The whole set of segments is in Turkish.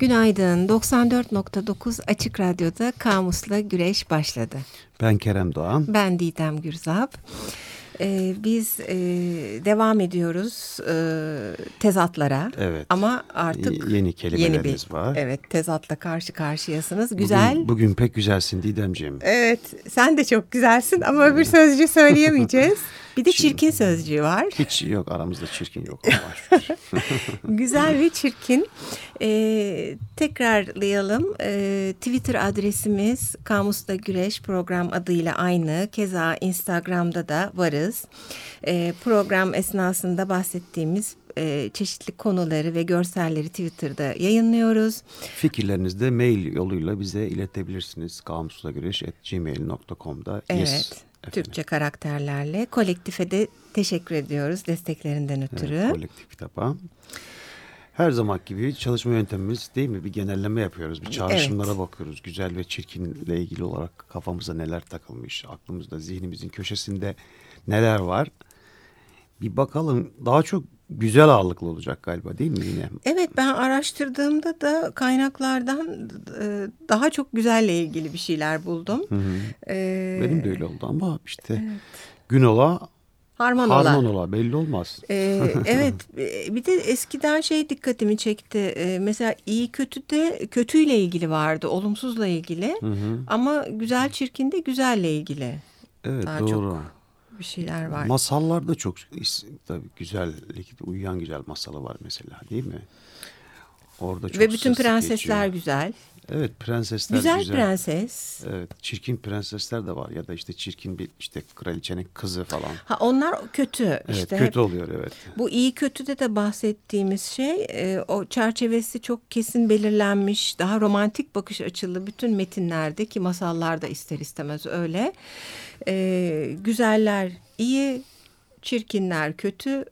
Günaydın. 94.9 Açık Radyo'da Kamus'la Güreş başladı. Ben Kerem Doğan. Ben Didem Gürzap. Ee, biz e, devam ediyoruz e, tezatlara. Evet. Ama artık yeni kelimelerimiz yeni bir, var. Evet, tezatla karşı karşıyasınız. Güzel. Bugün, bugün pek güzelsin Didemciğim. Evet, sen de çok güzelsin ama öbür sözcüğü söyleyemeyeceğiz. Bir de çirkin sözcüğü var. Hiç yok aramızda çirkin yok. Güzel ve çirkin. Ee, tekrarlayalım. Ee, Twitter adresimiz Kamus'ta Güreş program adıyla aynı. Keza Instagram'da da varız. Ee, program esnasında bahsettiğimiz e, çeşitli konuları ve görselleri Twitter'da yayınlıyoruz. Fikirlerinizi de mail yoluyla bize iletebilirsiniz. kamusla.güreş.gmail.com'da. Evet. Yes. Türkçe karakterlerle. Kolektife de teşekkür ediyoruz desteklerinden ötürü. Evet, kolektif kitaba. Her zaman gibi çalışma yöntemimiz değil mi? Bir genelleme yapıyoruz. Bir çağrışımlara evet. bakıyoruz. Güzel ve çirkinle ilgili olarak kafamıza neler takılmış. Aklımızda, zihnimizin köşesinde neler var. Bir bakalım. Daha çok güzel ağırlıklı olacak galiba değil mi yine? Evet ben araştırdığımda da kaynaklardan e, daha çok güzelle ilgili bir şeyler buldum. Hı hı. Ee, Benim de öyle oldu ama işte evet. gün ola Harman ola. Harman ola belli olmaz. Ee, evet bir de eskiden şey dikkatimi çekti. Ee, mesela iyi kötü de kötüyle ilgili vardı. Olumsuzla ilgili. Hı hı. Ama güzel çirkin de güzelle ilgili. Evet Daha doğru. Çok bir şeyler var. Masallarda çok tabii güzellik uyuyan güzel masalı var mesela değil mi? Orada çok Ve bütün prensesler geçiyor. güzel. Evet prensesler güzel. Güzel prenses. Evet çirkin prensesler de var ya da işte çirkin bir işte kraliçenin kızı falan. Ha onlar kötü evet, işte. kötü oluyor evet. Bu iyi kötüde de bahsettiğimiz şey e, o çerçevesi çok kesin belirlenmiş daha romantik bakış açılı bütün metinlerdeki masallarda ister istemez öyle. E, güzeller iyi çirkinler kötü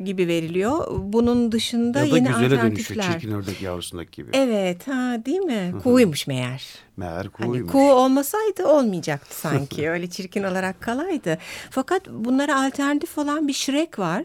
gibi veriliyor. Bunun dışında ya da yeni güzele alternatifler. dönüşüyor çirkin ördek yavrusundaki gibi. Evet ha değil mi? Kuğuymuş meğer. Meğer kuğuymuş. Hani kuğu olmasaydı olmayacaktı sanki. Öyle çirkin olarak kalaydı. Fakat bunlara alternatif olan bir Shrek var.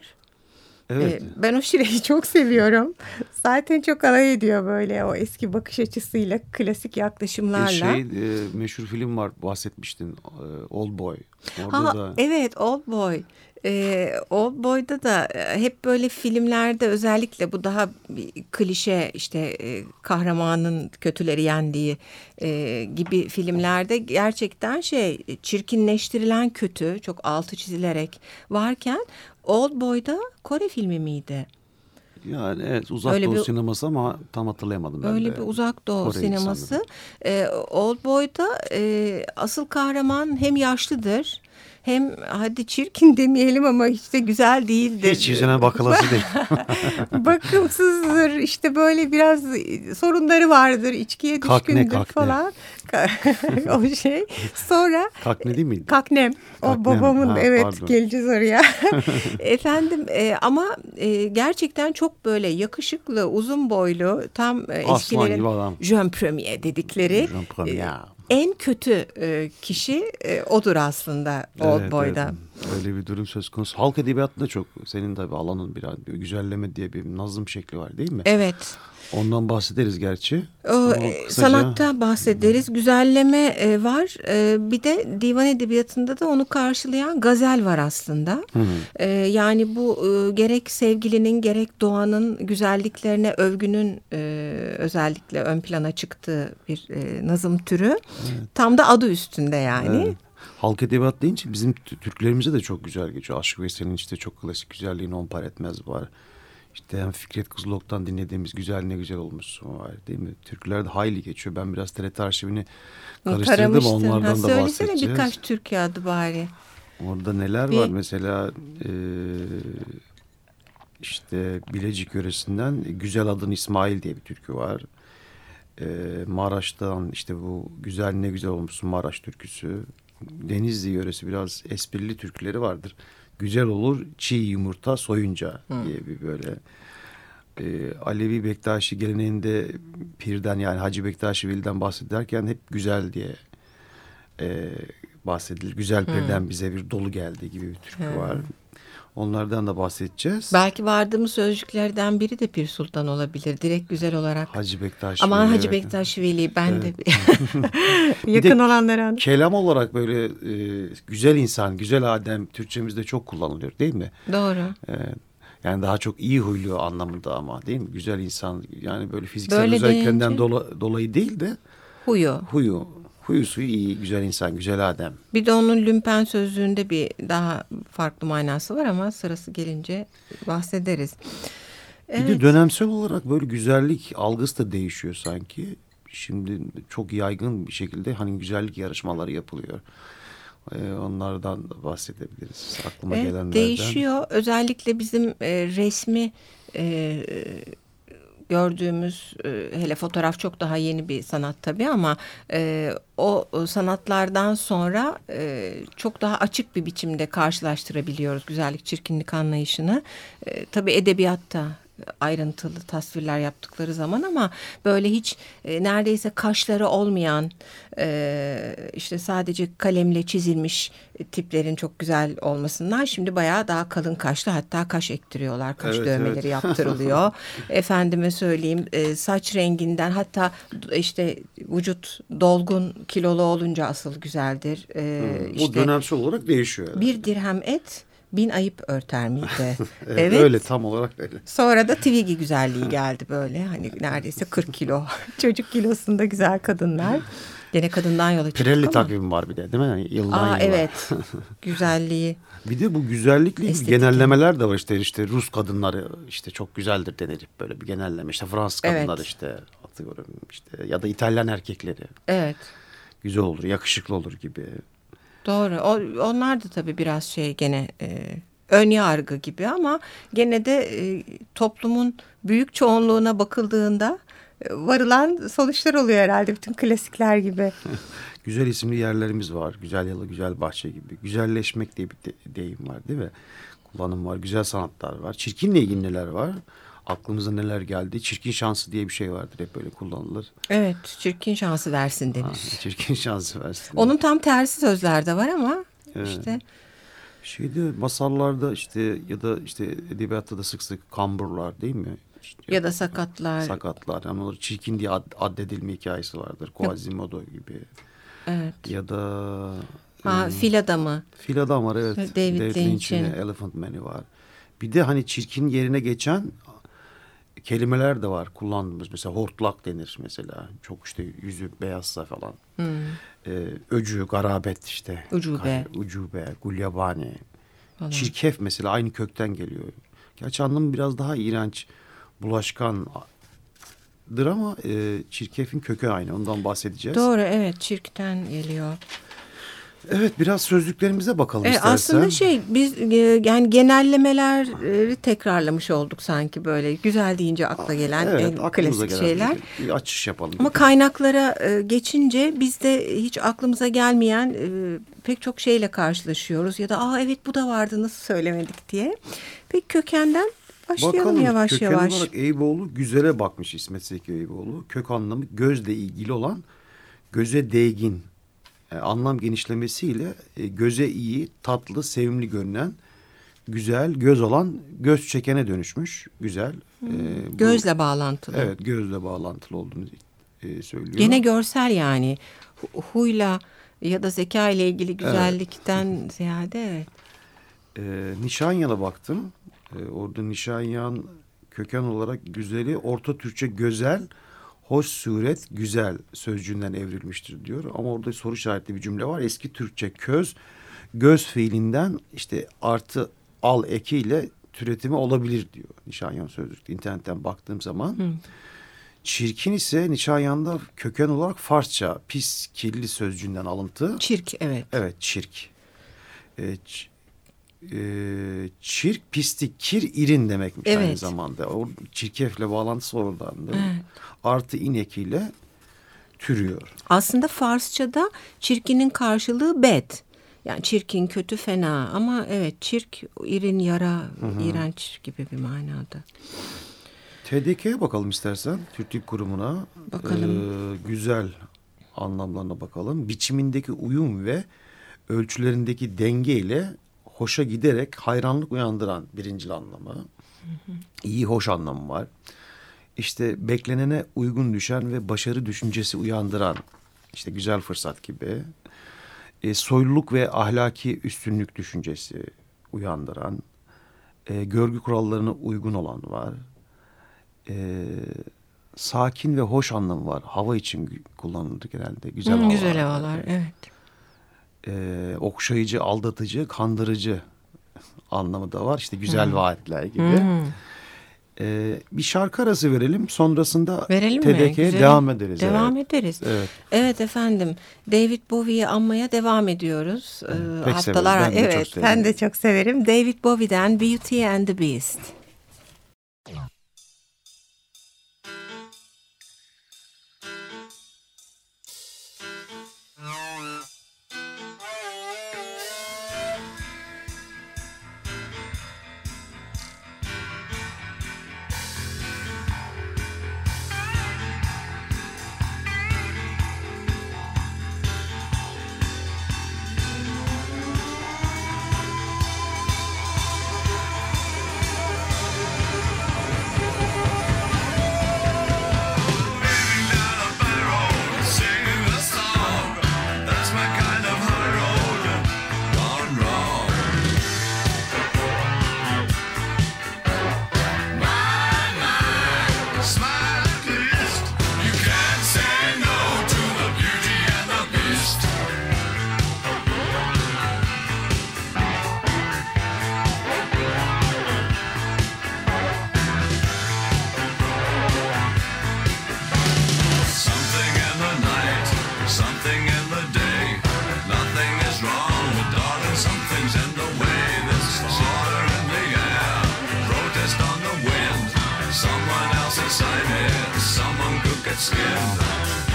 Evet. Ee, ben o Shrek'i çok seviyorum. Zaten çok alay ediyor böyle o eski bakış açısıyla, klasik yaklaşımlarla. Şey, e, meşhur film var bahsetmiştin. E, Old Boy. Orada ha, da... Evet Old Boy. Ee, Old Boy'da da e, hep böyle filmlerde özellikle bu daha klişe işte e, kahramanın kötüleri yendiği e, gibi filmlerde gerçekten şey çirkinleştirilen kötü çok altı çizilerek varken Old Boy'da Kore filmi miydi? Yani evet uzak öyle doğu bir, sineması ama tam hatırlayamadım ben Öyle de. bir uzak doğu Kore sineması. Ee, Old Boy'da e, asıl kahraman hem yaşlıdır hem hadi çirkin demeyelim ama hiç de güzel değildir. Hiç yüzüne bakılası değil. Bakımsızdır işte böyle biraz sorunları vardır içkiye düşkündür kakne, kakne. falan. o şey. Sonra. Kakne değil miydi? Kaknem. O kaknem. babamın ha, evet pardon. geleceğiz oraya. Efendim e, ama e, gerçekten çok böyle yakışıklı uzun boylu tam e, eskilerin jeune premier dedikleri. Jeune premier. E, en kötü e, kişi e, odur aslında Old evet, Boy'da. Evet. Öyle bir durum söz konusu. Halk edebiyatında çok senin tabii alanın biraz bir güzelleme diye bir nazım şekli var değil mi? Evet. Ondan bahsederiz gerçi. O, kısaca... Sanatta bahsederiz. Güzelleme e, var. E, bir de divan edebiyatında da onu karşılayan gazel var aslında. Hı E, yani bu e, gerek sevgilinin gerek doğanın güzelliklerine övgünün e, özellikle ön plana çıktığı bir e, nazım türü. Evet. Tam da adı üstünde yani. Evet. Halk edebiyat deyince bizim Türklerimize de çok güzel geçiyor. Aşık Veysel'in işte çok klasik güzelliğini on par etmez var. İşte hem Fikret Kızılok'tan dinlediğimiz güzel ne güzel olmuşsun var değil mi? Türkülerde hayli geçiyor. Ben biraz TRT arşivini karıştırdım onlardan ha, da bahsedeceğiz. Söylesene birkaç Türkiye adı bari. Orada neler Bir... var mesela e, işte Bilecik yöresinden Güzel Adın İsmail diye bir türkü var. E, Maraş'tan işte bu güzel ne güzel olmuşsun Maraş türküsü. Denizli yöresi biraz esprili türküleri vardır güzel olur çiğ yumurta soyunca Hı. diye bir böyle e, Alevi Bektaşi geleneğinde pirden yani Hacı Bektaşi Veli'den bahsederken hep güzel diye e, bahsedilir. Güzel pirden Hı. bize bir dolu geldi gibi bir türkü Hı. var. Onlardan da bahsedeceğiz. Belki vardığımız sözcüklerden biri de Pir Sultan olabilir. Direkt güzel olarak. Hacı Bektaş. Aman Veli, Hacı evet. Bektaş Veli ben Evet. de yakın de olanlara. Kelam olarak böyle e, güzel insan, güzel adem Türkçemizde çok kullanılıyor değil mi? Doğru. Evet. Yani daha çok iyi huylu anlamında ama değil mi? Güzel insan yani böyle fiziksel Böyle özelliklerinden deyince- dola- dolayı değil de Huyu. huyu, huyu suyu iyi, güzel insan, güzel adem. Bir de onun lümpen sözlüğünde bir daha farklı manası var ama sırası gelince bahsederiz. Bir de dönemsel olarak böyle güzellik algısı da değişiyor sanki. Şimdi çok yaygın bir şekilde hani güzellik yarışmaları yapılıyor. Ee, onlardan da bahsedebiliriz. Aklıma Evet, gelenlerden. değişiyor. Özellikle bizim e, resmi e, gördüğümüz e, hele fotoğraf çok daha yeni bir sanat tabii ama e, o sanatlardan sonra e, çok daha açık bir biçimde karşılaştırabiliyoruz güzellik çirkinlik anlayışını. E, tabii edebiyatta ayrıntılı tasvirler yaptıkları zaman ama böyle hiç e, neredeyse kaşları olmayan e, işte sadece kalemle çizilmiş tiplerin çok güzel olmasından şimdi bayağı daha kalın kaşlı hatta kaş ektiriyorlar kaş Evet, dövmeleri evet. yaptırılıyor efendime söyleyeyim e, saç renginden hatta işte vücut dolgun kilolu olunca asıl güzeldir e, Hmm, Bu işte dönemsel olarak değişiyor. bir dirhem et bin ayıp örter miydi? Evet, Öyle tam olarak öyle. Sonra da Twiggy güzelliği geldi böyle. Hani neredeyse 40 kilo. Çocuk kilosunda güzel kadınlar. Gene kadından yola çıktık Pirelli ama. takvimi var bir de değil mi? Yani yıldan Aa yıla. evet. Güzelliği. Bir de bu güzellikle ilgili Estetik. genellemeler de var işte işte Rus kadınları işte çok güzeldir denir hep böyle bir genelleme işte Fransız Evet. kadınları işte atıyorum işte ya da İtalyan erkekleri Evet. güzel olur yakışıklı olur gibi. Doğru. O, onlar da tabii biraz şey gene e, ön yargı gibi ama gene de e, toplumun büyük çoğunluğuna bakıldığında e, varılan sonuçlar oluyor herhalde bütün klasikler gibi. Güzel isimli yerlerimiz var. Güzel yalı, güzel bahçe gibi. Güzelleşmek diye bir de- deyim var değil mi? Kullanım var. Güzel sanatlar var. Çirkinle ilgili neler var? Aklımıza neler geldi? Çirkin şansı diye bir şey vardır. Hep böyle kullanılır. Evet, çirkin şansı versin denir. Ha, çirkin şansı versin. Onun tam tersi sözler de var ama Evet. işte Şeyde masallarda işte ya da işte edebiyatta da sık sık kamburlar değil mi? İşte ya da sakatlar. sakatlar. Yani onlar çirkin diye ad, addedilme hikayesi vardır. Quasimodo gibi. Evet. Ya da Ha, e, fil adamı. Fil adam var evet. David Lynch'in Lynch'in. Elephant Man'i var. Bir de hani çirkin yerine geçen kelimeler de var kullandığımız. Mesela hortlak denir mesela. Çok işte yüzü beyazsa falan. Hmm. Ee, öcü, garabet işte. Ucube. Kay- Ucube, gulyabani. Falan. Çirkef mesela aynı kökten geliyor. Gerçi anlamı biraz daha iğrenç, bulaşkandır ama e, çirkefin kökü aynı. Ondan bahsedeceğiz. Doğru evet çirkten geliyor. Evet biraz sözlüklerimize bakalım E, istersen. aslında şey biz e, yani genellemeleri tekrarlamış olduk sanki böyle güzel deyince akla gelen Evet, en klasik gelen şeyler. Bir, bir açış yapalım. Ama dedik. kaynaklara e, geçince bizde hiç aklımıza gelmeyen e, pek çok şeyle karşılaşıyoruz ya da aa evet bu da vardı nasıl söylemedik diye. Peki kökenden başlayalım Bakalım, yavaş köken yavaş. olarak Eyüboğlu güzele bakmış İsmet Zeki Eyüboğlu. Kök anlamı gözle ilgili olan göze değgin. E, anlam genişlemesiyle e, göze iyi, tatlı, sevimli görünen, güzel, göz olan, göz çekene dönüşmüş. Güzel. E, bu- Gözle bağlantılı. Evet gözle bağlantılı olduğunu e, söylüyor. Gene görsel yani Hu- huyla ya da zeka ile ilgili güzellikten ziyade evet. E, Nişanyan'a baktım. E, orada Nişanyan köken olarak güzeli orta Türkçe güzel, hoş suret, güzel sözcüğünden evrilmiştir diyor. Ama orada soru işaretli bir cümle var. Eski Türkçe köz, göz fiilinden işte artı al ekiyle türetimi olabilir diyor Nişanyan sözlükte. internetten baktığım zaman. Çirkin ise Nişanyan'da köken olarak Farsça pis, kirli sözcüğünden alıntı. Çirk evet. Evet çirk. Ç- e, çirk, pislik, kir, irin demekmiş aynı Evet. zamanda. O çirkefle bağlantısı oradan değil mi? Evet. Artı inekiyle türüyor. Aslında Farsçada çirkinin karşılığı bed. Yani çirkin, kötü, fena ama evet çirk, irin, yara, iğrenç gibi bir manada. TDK'ye bakalım istersen. Türk Dil Kurumu'na. Bakalım. Ee, güzel anlamlarına bakalım. Biçimindeki uyum ve ölçülerindeki denge ile hoşa giderek hayranlık uyandıran birincil anlamı. İyi hoş anlamı var. İşte beklenene uygun düşen ve başarı düşüncesi uyandıran işte güzel fırsat gibi. E, soyluluk ve ahlaki üstünlük düşüncesi uyandıran. E, görgü kurallarına uygun olan var. E, sakin ve hoş anlamı var. Hava için kullanılır genelde. Güzel, hmm, hava. güzel havalar, evet. E, okşayıcı, aldatıcı, kandırıcı anlamı da var. İşte güzel hmm. vaatler gibi. Hmm. Ee, bir şarkı arası verelim. Sonrasında verelim TDK'ye devam ederiz. Devam evet. ederiz. Evet. evet efendim. David Bowie'yi anmaya devam ediyoruz. Ee, Pek haftalar. Ben evet. ben de çok severim. David Bowie'den Beauty and the Beast. on the wind, someone else inside it, someone could get skinned.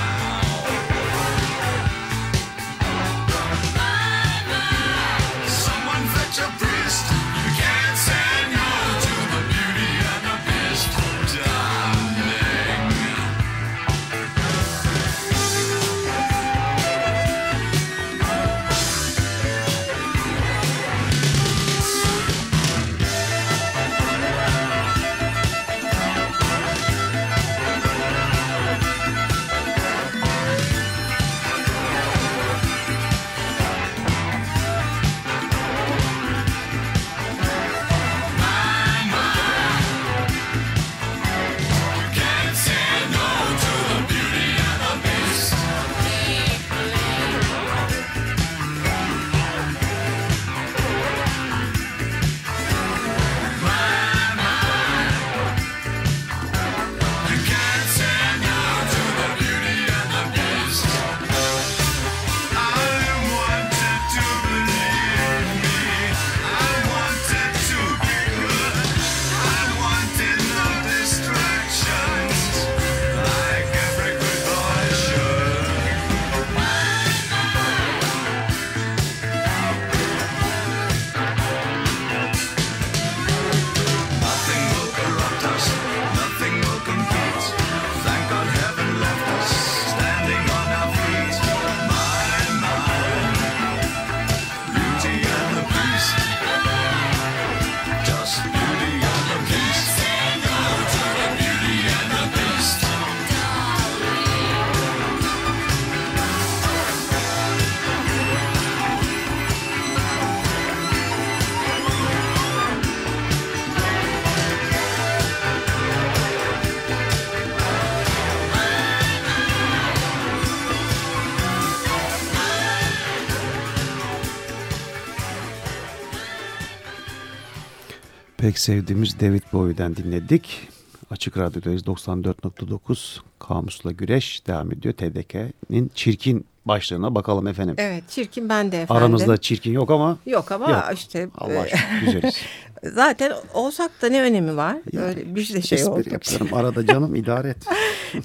Sevdiğimiz David Bowie'den dinledik. Açık Radyo'dayız 94.9 Kamusla Güreş devam ediyor. TDK'nin çirkin başlığına bakalım efendim. Evet çirkin ben de efendim. Aramızda çirkin yok ama. Yok ama yok. işte. Allah e, aşkına güzeliz. Zaten olsak da ne önemi var? Ya, Öyle bir de şey olduk. Yaparım. Arada canım idare et.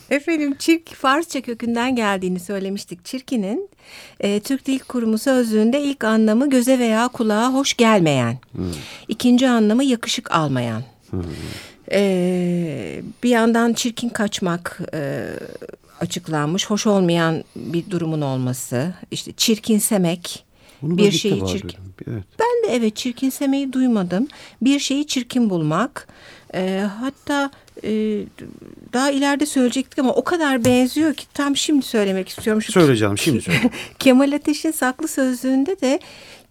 efendim çirk Farsça kökünden geldiğini söylemiştik. Çirkinin e, Türk Dil Kurumu sözlüğünde ilk anlamı göze veya kulağa hoş gelmeyen. Hmm. İkinci anlamı yakışık almayan. Hmm. E, bir yandan çirkin kaçmak e, açıklanmış. Hoş olmayan bir durumun olması. İşte çirkinsemek. Bunu bir şeyi çirkin. Evet. Ben de evet çirkinsemeyi duymadım. Bir şeyi çirkin bulmak. E, hatta e, daha ileride söyleyecektik ama o kadar benziyor ki tam şimdi söylemek istiyorum. Şu Söyle canım şimdi söyle. Kemal Ateş'in saklı sözlüğünde de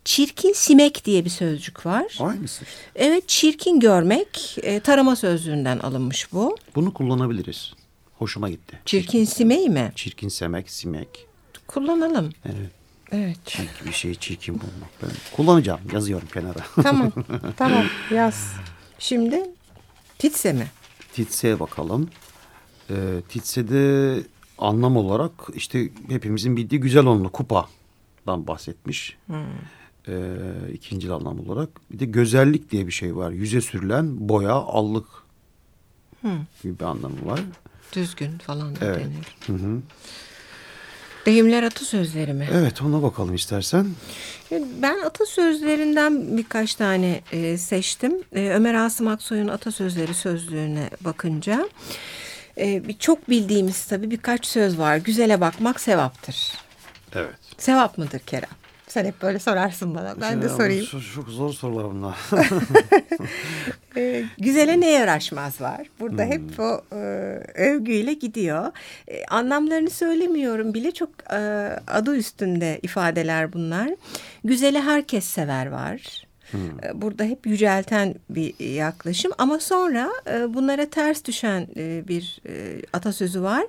çirkin simek diye bir sözcük var. Aynısı. Evet çirkin görmek e, tarama sözlüğünden alınmış bu. Bunu kullanabiliriz. Hoşuma gitti. Çirkin simeği mi? Çirkin semek, simek. Kullanalım. Evet. Evet. Çirkin bir şeyi çirkin bulmak. Ben kullanacağım. Yazıyorum kenara. Tamam. tamam yaz. Şimdi titse mi? Titse'ye bakalım. Ee, Titse'de anlam olarak işte hepimizin bildiği güzel onlu kupadan bahsetmiş. Ee, ikinci anlam olarak. Bir de güzellik diye bir şey var. Yüze sürülen boya, allık gibi bir anlamı var. Düzgün falan da Evet. denir. Hı hı. Deyimler atasözleri mi? Evet ona bakalım istersen. Ben atasözlerinden birkaç tane e, seçtim. E, Ömer Asım Aksoy'un atasözleri sözlüğüne bakınca e, bir çok bildiğimiz tabii birkaç söz var. Güzele bakmak sevaptır. Evet. Sevap mıdır Kerem? Sen hep böyle sorarsın bana. Ben de Ya, sorayım. Çok, çok zor sorular bunlar. E, güzele ne yaraşmaz var. Burada hep o e, övgüyle gidiyor. E, anlamlarını söylemiyorum bile çok e, adı üstünde ifadeler bunlar. Güzeli herkes sever var. E, Burada hep yücelten bir yaklaşım ama sonra e, bunlara ters düşen e, bir atasözü var.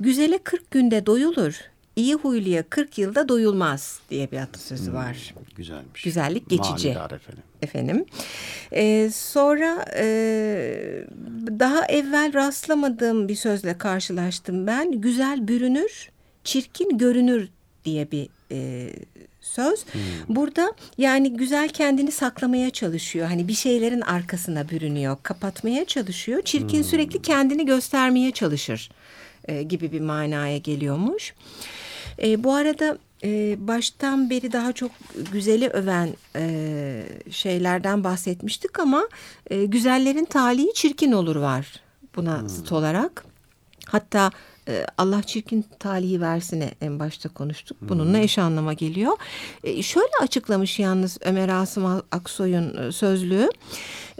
Güzele 40 günde doyulur, iyi huyluya 40 yılda doyulmaz diye bir atasözü var. Güzelmiş. Güzellik geçici. Manidar efendim. Efendim. Ee, sonra e, daha evvel rastlamadığım bir sözle karşılaştım ben. Güzel bürünür, çirkin görünür diye bir e, söz. Burada yani güzel kendini saklamaya çalışıyor. Hani bir şeylerin arkasına bürünüyor, kapatmaya çalışıyor. Çirkin sürekli kendini göstermeye çalışır e, gibi bir manaya geliyormuş. E, bu arada e, baştan beri daha çok güzeli öven e, şeylerden bahsetmiştik ama e, güzellerin talihi çirkin olur var buna zıt olarak. Hatta e, Allah çirkin talihi versine en başta konuştuk. Bununla eş anlama geliyor. E, şöyle açıklamış yalnız Ömer Asım Aksoy'un e, sözlüğü.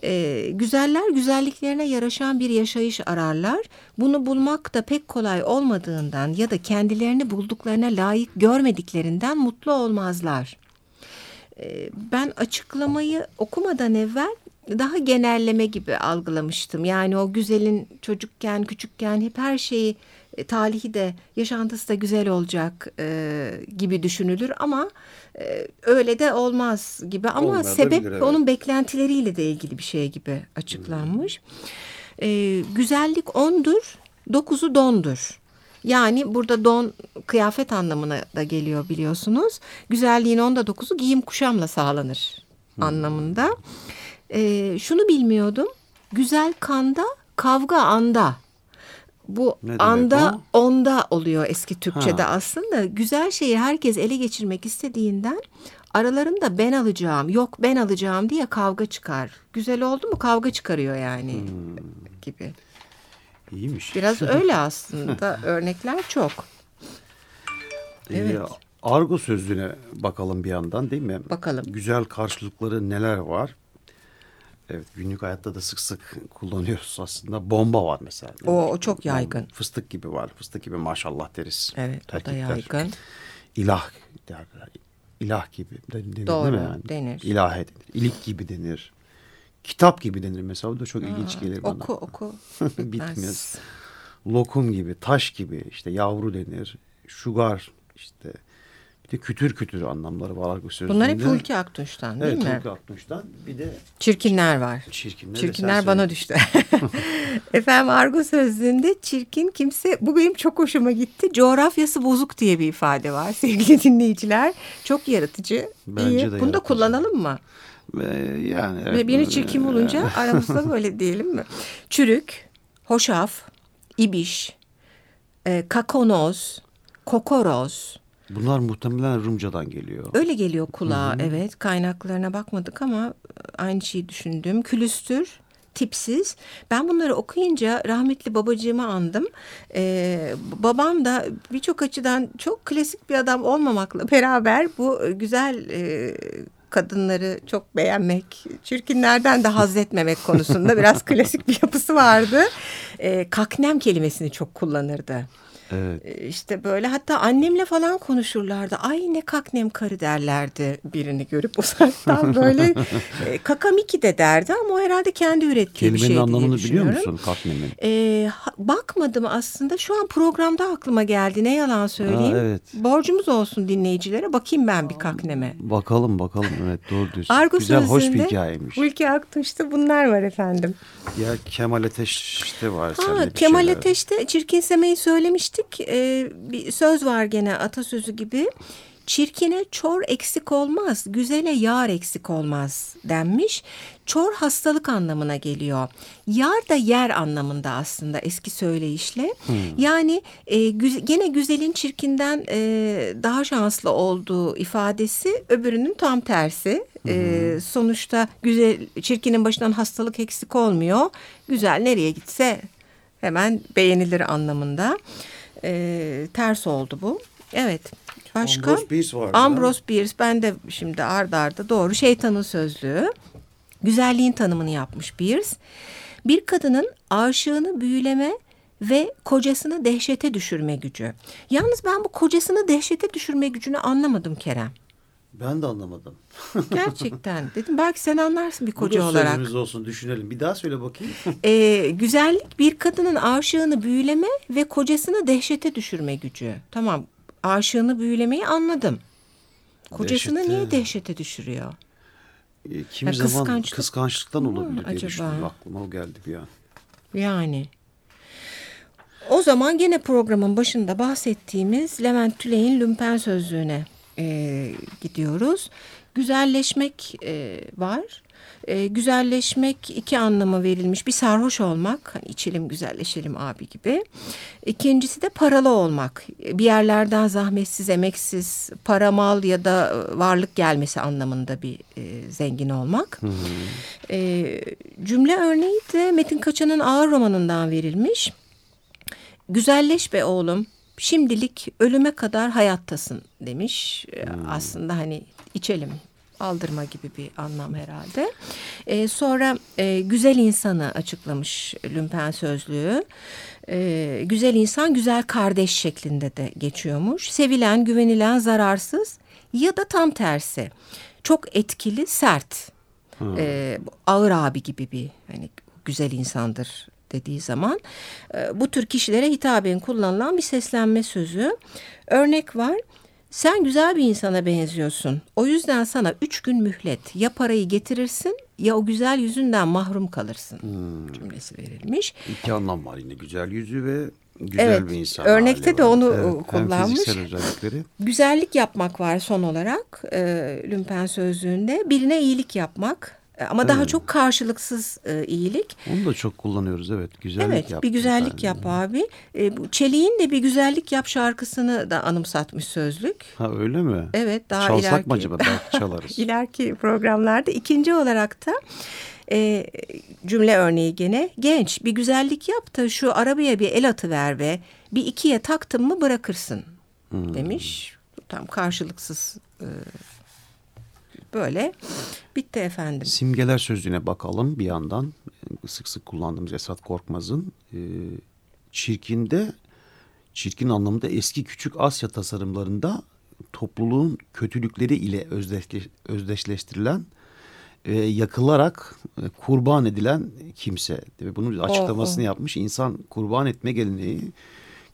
E, güzeller güzelliklerine yaraşan bir yaşayış ararlar. Bunu bulmak da pek kolay olmadığından ya da kendilerini bulduklarına layık görmediklerinden mutlu olmazlar. E, ben açıklamayı okumadan evvel daha genelleme gibi algılamıştım. Yani o güzelin çocukken, küçükken hep her şeyi e, talihi de yaşantısı da güzel olacak e, gibi düşünülür ama e, öyle de olmaz gibi ama Olmayabilir, sebep evet. onun beklentileriyle de ilgili bir şey gibi açıklanmış. E, güzellik ondur, dokuzu dondur. Yani burada don kıyafet anlamına da geliyor biliyorsunuz. Güzelliğin onda dokuzu giyim kuşamla sağlanır anlamında. E, şunu bilmiyordum. Güzel kanda, kavga anda. Bu anda onda oluyor eski Türkçe'de Ha. aslında. Güzel şeyi herkes ele geçirmek istediğinden aralarında ben alacağım, yok ben alacağım diye kavga çıkar. Güzel oldu mu kavga çıkarıyor yani gibi. İyiymiş. Biraz öyle aslında örnekler çok. Evet. Ee, argo sözlüğüne bakalım bir yandan değil mi? Bakalım. Güzel karşılıkları neler var? Evet günlük hayatta da sık sık kullanıyoruz aslında. Bomba var mesela. O, o çok yaygın. Fıstık gibi var. Fıstık gibi maşallah deriz. Evet o da yaygın. İlah derler. İlah gibi de- denir Doğru, değil mi yani? denir. İlahe denir. İlik gibi denir. Kitap gibi denir mesela. O da çok ilginç gelir bana. Oku oku. Bitmez. Lokum gibi, taş gibi işte yavru denir. Şugar işte bir de kütür kütür anlamları var argo sözlüğünde. Bunlar hep Hulki Aktunç'tan değil Evet, mi? Hulki Aktunç'tan. Bir de Çirkinler var. çirkinler. Çirkinler bana söyle. düştü. Efendim argo sözlüğünde çirkin kimse bu benim çok hoşuma gitti. Coğrafyası bozuk diye bir ifade var sevgili dinleyiciler. Çok yaratıcı. Bence iyi. de Bunu da kullanalım mı? Yani Ve evet, birini çirkin bulunca aramızda böyle diyelim mi? Çürük, hoşaf, ibiş, e, kakonoz, kokoroz. Bunlar muhtemelen Rumcadan geliyor. Öyle geliyor kulağa evet. Kaynaklarına bakmadık ama aynı şeyi düşündüm. Külüstür, tipsiz. Ben bunları okuyunca rahmetli babacığımı andım. Ee, babam da birçok açıdan çok klasik bir adam olmamakla beraber bu güzel e, kadınları çok beğenmek, çirkinlerden de haz etmemek konusunda biraz klasik bir yapısı vardı. E, kaknem kelimesini çok kullanırdı. Evet. E, işte böyle hatta annemle falan konuşurlardı. Ay ne kaknem karı derlerdi birini görüp uzaktan böyle. e, kakamiki de derdi ama o herhalde kendi ürettiği Kelimenin bir şey diye anlamını biliyor musun kaknemin? E, ha- bakmadım aslında. Şu an programda aklıma geldi. Ne yalan söyleyeyim. Aa, evet. Borcumuz olsun dinleyicilere. Bakayım ben bir kakneme. Bakalım bakalım evet doğru diyorsun. Argo Güzel hoş bir hikayeymiş. Hulki Aktunç'ta bunlar var efendim. Ya Kemal Ateş'te var. Ha, Kemal. Ateş'te çirkinsemeyi söylemiştik. Ee, bir söz var gene atasözü gibi. Çirkine çor eksik olmaz, güzele yar eksik olmaz denmiş. Çor hastalık anlamına geliyor. Yar da yer anlamında aslında eski söyleyişle. Yani e, güz- gene güzelin çirkinden e, daha şanslı olduğu ifadesi öbürünün tam tersi. E, sonuçta güzel çirkinin başından hastalık eksik olmuyor. Güzel nereye gitse hemen beğenilir anlamında. E, ters oldu bu. Evet. Başka? Ambrose Bierce vardı. Ambrose Bierce. Ben de şimdi ard arda doğru. Şeytanın sözlüğü. Güzelliğin tanımını yapmış Bierce. Bir kadının aşığını büyüleme ve kocasını dehşete düşürme gücü. Yalnız ben bu kocasını dehşete düşürme gücünü anlamadım Kerem. Ben de anlamadım. Gerçekten dedim belki sen anlarsın bir Bu koca da olarak. sözümüz olsun düşünelim. Bir daha söyle bakayım. Ee, güzellik bir kadının aşığını büyüleme ve kocasını dehşete düşürme gücü. Tamam aşığını büyülemeyi anladım. Kocasını Dehşete. niye dehşete düşürüyor? E, Kimi Ya zaman kıskançlık- kıskançlıktan olabilir diye acaba? düşündüm. Aklıma o geldi bir an. Yani. O zaman gene programın başında bahsettiğimiz Levent Tüley'in Lümpen Sözlüğü'ne e, gidiyoruz. Güzelleşmek e, var. E, güzelleşmek iki anlamı verilmiş. Bir sarhoş olmak, hani içelim güzelleşelim abi gibi. İkincisi de paralı olmak. Bir yerlerden zahmetsiz, emeksiz, para, mal ya da varlık gelmesi anlamında bir e, zengin olmak. E, cümle örneği de Metin Kaçan'ın Ağır romanından verilmiş. Güzelleş be oğlum. Şimdilik ölüme kadar hayattasın demiş. Ee, Aslında hani içelim aldırma gibi bir anlam herhalde. Ee, sonra e, güzel insanı açıklamış Lümpen Sözlüğü. Ee, güzel insan güzel kardeş şeklinde de geçiyormuş. Sevilen, güvenilen, zararsız ya da tam tersi. Çok etkili, sert. Ee, bu ağır abi gibi bir hani güzel insandır dediği zaman e, bu tür kişilere hitaben kullanılan bir seslenme sözü. Örnek var. Sen güzel bir insana benziyorsun. O yüzden sana üç gün mühlet. Ya parayı getirirsin ya o güzel yüzünden mahrum kalırsın cümlesi verilmiş. İki anlam var yine. Güzel yüzü ve güzel Evet, bir insan. örnekte de var. onu, Evet, hem kullanmış. Güzellik yapmak var son olarak e, Lümpen sözlüğünde. Birine iyilik yapmak E, ama daha çok karşılıksız e, iyilik. Onu da çok kullanıyoruz evet. Güzellik Evet yap. bir güzellik yap abi. E, bu Çelik'in de bir güzellik yap şarkısını da anımsatmış sözlük. Ha öyle mi? Evet daha Çalsak ileriki, mı acaba? Belki çalarız. ileriki programlarda. ikinci olarak da e, cümle örneği gene genç bir güzellik yap da şu arabaya bir el atıver ve bir ikiye taktın mı bırakırsın Hmm. demiş. Tam karşılıksız e, böyle bitti efendim. Simgeler sözlüğüne bakalım bir yandan. Sık sık kullandığımız Esat Korkmaz'ın e, çirkinde, çirkin anlamında eski küçük Asya tasarımlarında topluluğun kötülükleri ile özdeşleş- özdeşleştirilen e, yakılarak e, kurban edilen kimse. Ve bunun bir açıklamasını oh. yapmış. İnsan kurban etme geleneği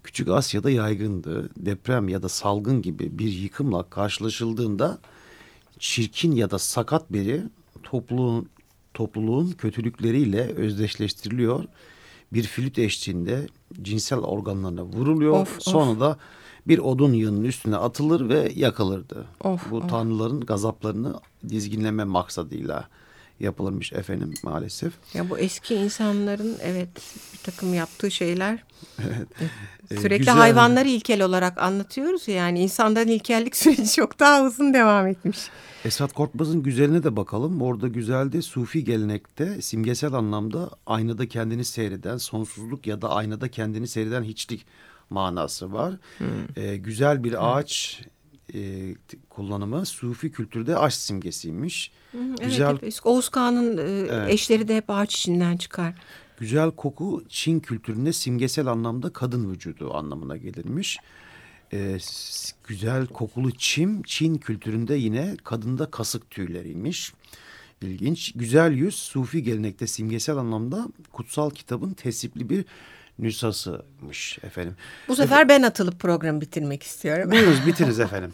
Küçük Asya'da yaygındı. Deprem ya da salgın gibi bir yıkımla karşılaşıldığında çirkin ya da sakat biri topluluğun topluluğun kötülükleriyle özdeşleştiriliyor. Bir flüt eşliğinde cinsel organlarına vuruluyor. Of, of. Sonra da bir odun yığının üstüne atılır ve yakılırdı. Of, Bu of. tanrıların gazaplarını dizginleme maksadıyla yapılırmış efendim maalesef. Ya bu eski insanların evet bir takım yaptığı şeyler Ee, sürekli güzel. hayvanları ilkel olarak anlatıyoruz ya, yani insanların ilkellik süreci çok daha uzun devam etmiş. Esat Korkmaz'ın güzeline de bakalım. Orada güzelde Sufi gelenekte simgesel anlamda aynada kendini seyreden sonsuzluk ya da aynada kendini seyreden hiçlik manası var. Ee, güzel bir ağaç e, kullanımı Sufi kültürde aşk simgesiymiş. Hı, Güzel. Evet, Oğuz Kağan'ın e, evet. eşleri de hep ağaç içinden çıkar. Güzel koku Çin kültüründe simgesel anlamda kadın vücudu anlamına gelirmiş. Ee, güzel kokulu çim Çin kültüründe yine kadında kasık tüyleriymiş. İlginç. Güzel yüz Sufi gelenekte simgesel anlamda kutsal kitabın tesipli bir nüshasıymış efendim. Bu sefer Efe... ben atılıp programı bitirmek istiyorum. Buyurunuz bitiriniz efendim.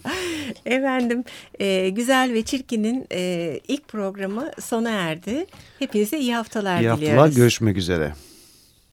efendim e, Güzel ve Çirkin'in e, ilk programı sona erdi. Hepinize iyi haftalar iyi diliyoruz. İyi haftalar görüşmek üzere.